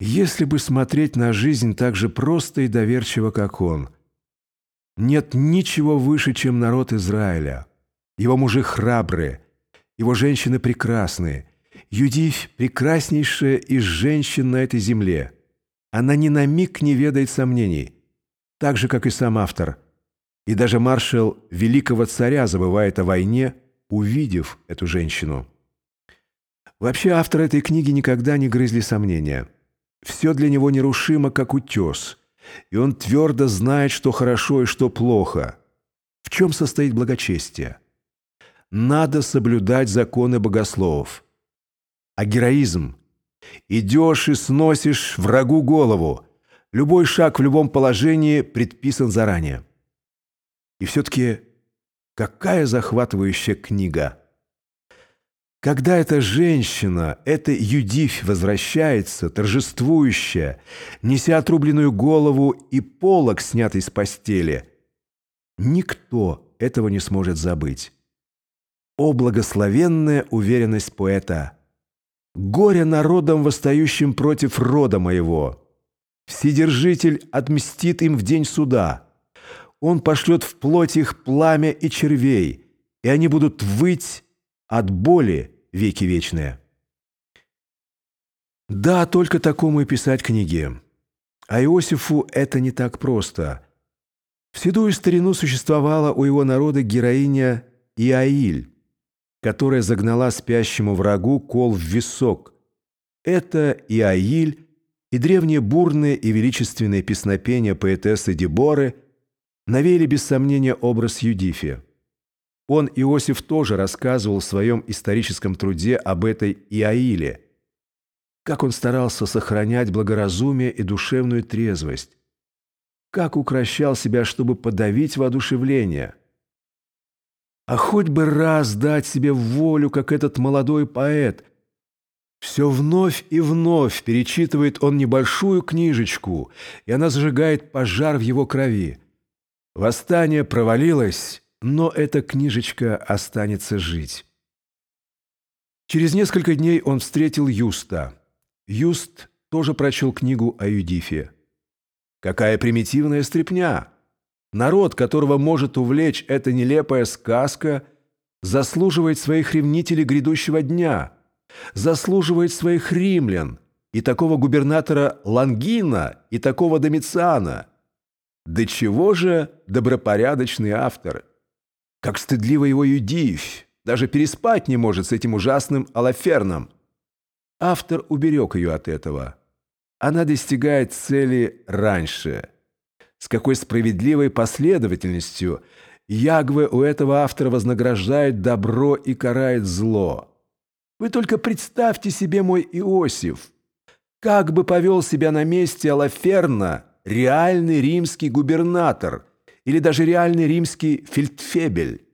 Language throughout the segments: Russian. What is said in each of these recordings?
Если бы смотреть на жизнь так же просто и доверчиво, как он. Нет ничего выше, чем народ Израиля. Его мужи храбрые, его женщины прекрасные. Юдивь – прекраснейшая из женщин на этой земле. Она ни на миг не ведает сомнений, так же, как и сам автор. И даже маршал великого царя забывает о войне, увидев эту женщину. Вообще автор этой книги никогда не грызли сомнения. Все для него нерушимо, как утес, и он твердо знает, что хорошо и что плохо. В чем состоит благочестие? Надо соблюдать законы богословов. А героизм? Идешь и сносишь врагу голову. Любой шаг в любом положении предписан заранее. И все-таки какая захватывающая книга! Когда эта женщина, эта Юдивь возвращается, торжествующая, неся отрубленную голову и полог, снятый с постели, никто этого не сможет забыть. О, благословенная уверенность поэта! Горе народом, восстающим против рода моего! Вседержитель отмстит им в день суда. Он пошлет в плоть их пламя и червей, и они будут выть от боли, веки вечные. Да, только такому и писать книги. А Иосифу это не так просто. В седую старину существовала у его народа героиня Иаиль, которая загнала спящему врагу кол в висок. Это Иаиль и древние бурные и величественные песнопения поэтессы Деборы навели без сомнения образ Юдифи. Он, Иосиф, тоже рассказывал в своем историческом труде об этой Иаиле, как он старался сохранять благоразумие и душевную трезвость, как укращал себя, чтобы подавить воодушевление. А хоть бы раз дать себе волю, как этот молодой поэт. Все вновь и вновь перечитывает он небольшую книжечку, и она зажигает пожар в его крови. Восстание провалилось, но эта книжечка останется жить. Через несколько дней он встретил Юста. Юст тоже прочел книгу о Юдифе. Какая примитивная стряпня! Народ, которого может увлечь эта нелепая сказка, заслуживает своих ревнителей грядущего дня, заслуживает своих римлян и такого губернатора Лангина и такого Домициана. До чего же добропорядочный автор – как стыдливо его Юдивь, даже переспать не может с этим ужасным Алаферном. Автор уберег ее от этого. Она достигает цели раньше. С какой справедливой последовательностью Ягве у этого автора вознаграждает добро и карает зло. Вы только представьте себе мой Иосиф. Как бы повел себя на месте Алаферна реальный римский губернатор – или даже реальный римский фельдфебель.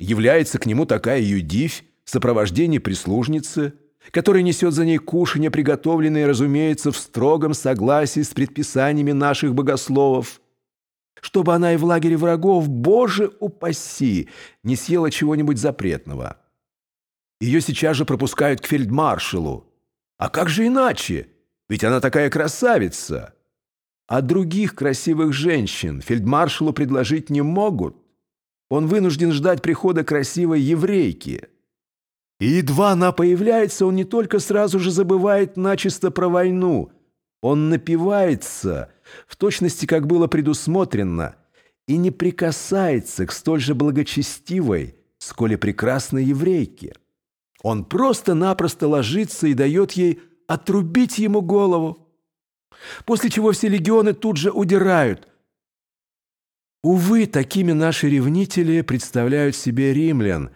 Является к нему такая юдивь в сопровождении прислужницы, которая несет за ней кушанье, приготовленное, разумеется, в строгом согласии с предписаниями наших богословов, чтобы она и в лагере врагов, боже упаси, не съела чего-нибудь запретного. Ее сейчас же пропускают к фельдмаршалу. А как же иначе? Ведь она такая красавица. А других красивых женщин фельдмаршалу предложить не могут. Он вынужден ждать прихода красивой еврейки. И едва она появляется, он не только сразу же забывает начисто про войну, он напивается, в точности, как было предусмотрено, и не прикасается к столь же благочестивой, сколь и прекрасной еврейке. Он просто-напросто ложится и дает ей отрубить ему голову после чего все легионы тут же удирают. Увы, такими наши ревнители представляют себе римлян,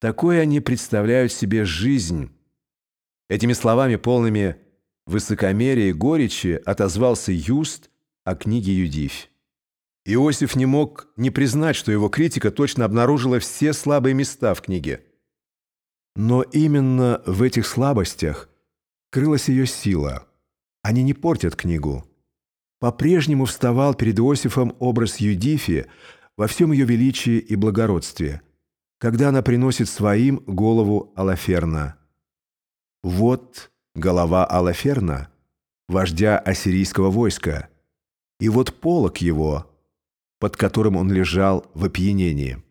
такой они представляют себе жизнь. Этими словами, полными высокомерия и горечи, отозвался Юст о книге Юдивь. Иосиф не мог не признать, что его критика точно обнаружила все слабые места в книге. Но именно в этих слабостях крылась ее сила – они не портят книгу. По-прежнему вставал перед Иосифом образ Юдифи во всем ее величии и благородстве, когда она приносит своим голову Алаферна. Вот голова Алаферна. вождя ассирийского войска, и вот полог его, под которым он лежал в опьянении.